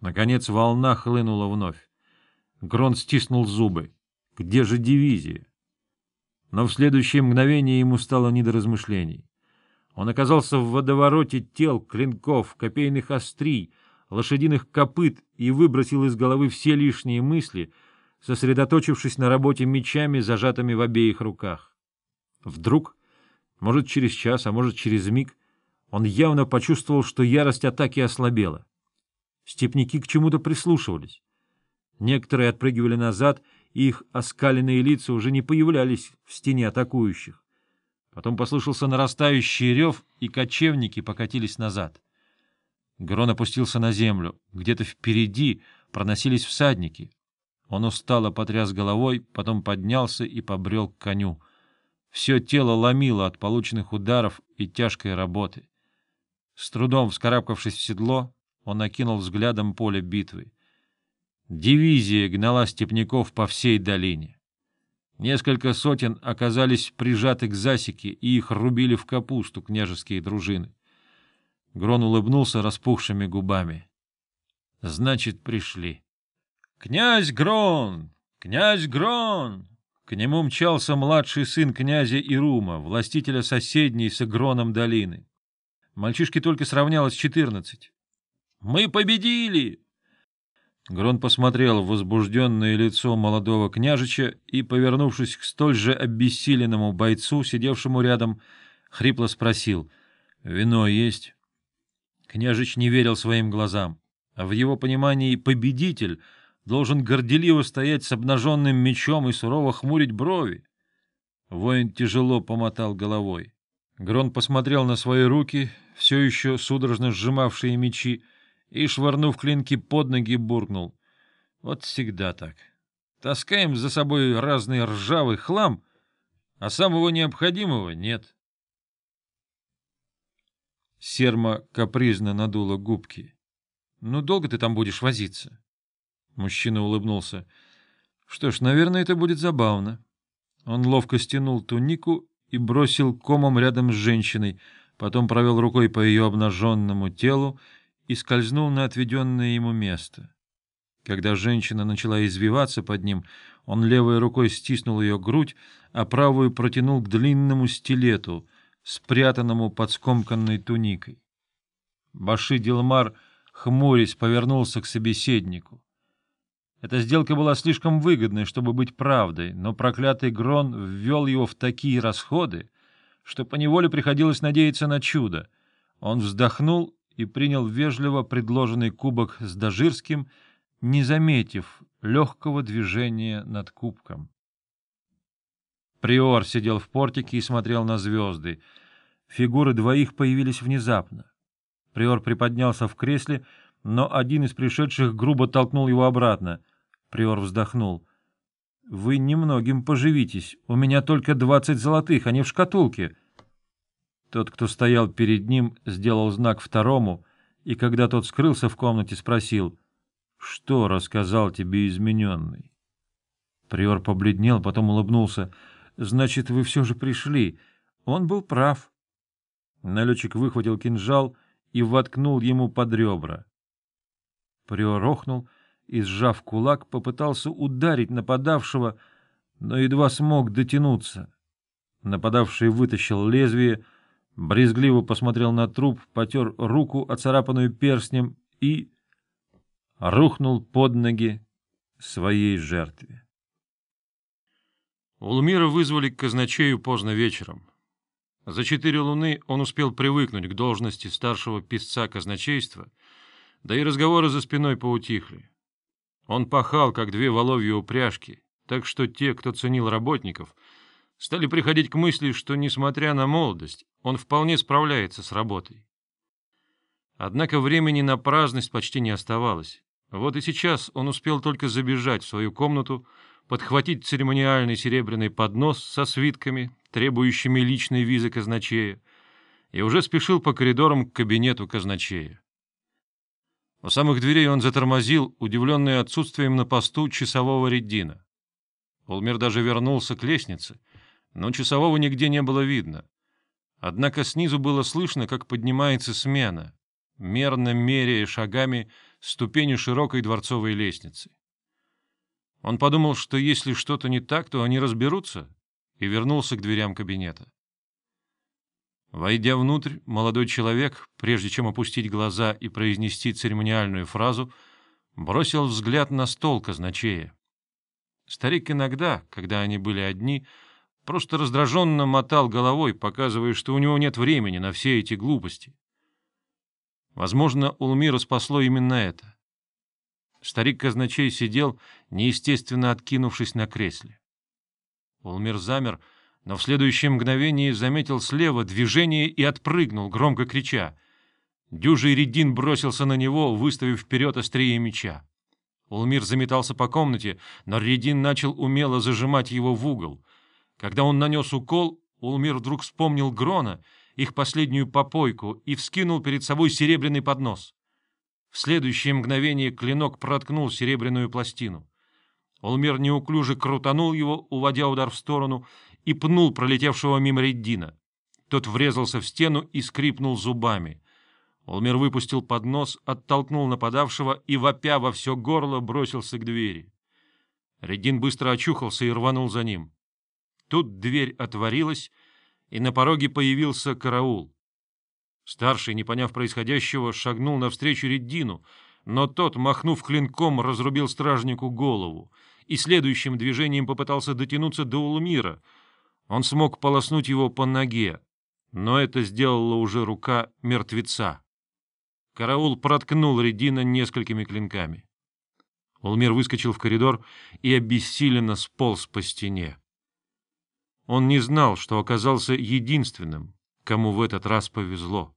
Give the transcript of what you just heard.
Наконец волна хлынула вновь. Грон стиснул зубы. Где же дивизия? Но в следующее мгновение ему стало не до размышлений. Он оказался в водовороте тел, клинков, копейных острий, лошадиных копыт и выбросил из головы все лишние мысли, сосредоточившись на работе мечами, зажатыми в обеих руках. Вдруг, может, через час, а может, через миг, он явно почувствовал, что ярость атаки ослабела. Степники к чему-то прислушивались. Некоторые отпрыгивали назад, и их оскаленные лица уже не появлялись в стене атакующих. Потом послышался нарастающий рев, и кочевники покатились назад. Грон опустился на землю. Где-то впереди проносились всадники. Он устало потряс головой, потом поднялся и побрел к коню. Все тело ломило от полученных ударов и тяжкой работы. С трудом вскарабкавшись в седло, он окинул взглядом поле битвы. Дивизия гнала степняков по всей долине. Несколько сотен оказались прижаты к засеке, и их рубили в капусту княжеские дружины. Грон улыбнулся распухшими губами. Значит, пришли. «Князь Грон! Князь Грон!» К нему мчался младший сын князя Ирума, властителя соседней с Гроном долины. Мальчишке только сравнялось четырнадцать. «Мы победили!» Грон посмотрел в возбужденное лицо молодого княжича и, повернувшись к столь же обессиленному бойцу, сидевшему рядом, хрипло спросил «Вино есть?» Княжич не верил своим глазам. А в его понимании победитель должен горделиво стоять с обнаженным мечом и сурово хмурить брови. Воин тяжело помотал головой. Грон посмотрел на свои руки, все еще судорожно сжимавшие мечи, и, швырнув клинки под ноги, буркнул. Вот всегда так. Таскаем за собой разный ржавый хлам, а самого необходимого нет. Серма капризно надула губки. — Ну, долго ты там будешь возиться? Мужчина улыбнулся. — Что ж, наверное, это будет забавно. Он ловко стянул тунику и бросил комом рядом с женщиной, потом провел рукой по ее обнаженному телу и скользнул на отведенное ему место. Когда женщина начала извиваться под ним, он левой рукой стиснул ее грудь, а правую протянул к длинному стилету, спрятанному под скомканной туникой. Баши Дилмар, хмурясь, повернулся к собеседнику. Эта сделка была слишком выгодной, чтобы быть правдой, но проклятый Грон ввел его в такие расходы, что поневоле приходилось надеяться на чудо. Он вздохнул и принял вежливо предложенный кубок с Дожирским, не заметив легкого движения над кубком. Приор сидел в портике и смотрел на звезды. Фигуры двоих появились внезапно. Приор приподнялся в кресле, но один из пришедших грубо толкнул его обратно. Приор вздохнул. — Вы немногим поживитесь. У меня только двадцать золотых, они в шкатулке. Тот, кто стоял перед ним, сделал знак второму, и когда тот скрылся в комнате, спросил, «Что рассказал тебе измененный?» Приор побледнел, потом улыбнулся. «Значит, вы все же пришли. Он был прав». Налетчик выхватил кинжал и воткнул ему под ребра. Приор охнул и, сжав кулак, попытался ударить нападавшего, но едва смог дотянуться. Нападавший вытащил лезвие — брезгливо посмотрел на труп, потер руку, оцарапанную перстнем, и рухнул под ноги своей жертве. Улмира вызвали к казначею поздно вечером. За четыре луны он успел привыкнуть к должности старшего писца казначейства, да и разговоры за спиной поутихли. Он пахал, как две воловьи упряжки, так что те, кто ценил работников, стали приходить к мысли, что, несмотря на молодость, он вполне справляется с работой. Однако времени на праздность почти не оставалось. Вот и сейчас он успел только забежать в свою комнату, подхватить церемониальный серебряный поднос со свитками, требующими личной визы казначея, и уже спешил по коридорам к кабинету казначея. У самых дверей он затормозил, удивленный отсутствием на посту часового реддина. Улмир даже вернулся к лестнице, но часового нигде не было видно. Однако снизу было слышно, как поднимается смена, мерно меряя шагами ступени широкой дворцовой лестницы. Он подумал, что если что-то не так, то они разберутся, и вернулся к дверям кабинета. Войдя внутрь, молодой человек, прежде чем опустить глаза и произнести церемониальную фразу, бросил взгляд на стол казначея. Старик иногда, когда они были одни, просто раздраженно мотал головой, показывая, что у него нет времени на все эти глупости. Возможно, Улмира спасло именно это. Старик-казначей сидел, неестественно откинувшись на кресле. Улмир замер, но в следующее мгновение заметил слева движение и отпрыгнул, громко крича. Дюжий Редин бросился на него, выставив вперед острие меча. Улмир заметался по комнате, но Редин начал умело зажимать его в угол. Когда он нанес укол, Улмир вдруг вспомнил Грона, их последнюю попойку, и вскинул перед собой серебряный поднос. В следующее мгновение клинок проткнул серебряную пластину. Улмир неуклюже крутанул его, уводя удар в сторону, и пнул пролетевшего мимо Реддина. Тот врезался в стену и скрипнул зубами. Улмир выпустил поднос, оттолкнул нападавшего и, вопя во все горло, бросился к двери. Реддин быстро очухался и рванул за ним. Тут дверь отворилась, и на пороге появился караул. Старший, не поняв происходящего, шагнул навстречу Реддину, но тот, махнув клинком, разрубил стражнику голову и следующим движением попытался дотянуться до Улмира. Он смог полоснуть его по ноге, но это сделала уже рука мертвеца. Караул проткнул Редина несколькими клинками. Улмир выскочил в коридор и обессиленно сполз по стене. Он не знал, что оказался единственным, кому в этот раз повезло.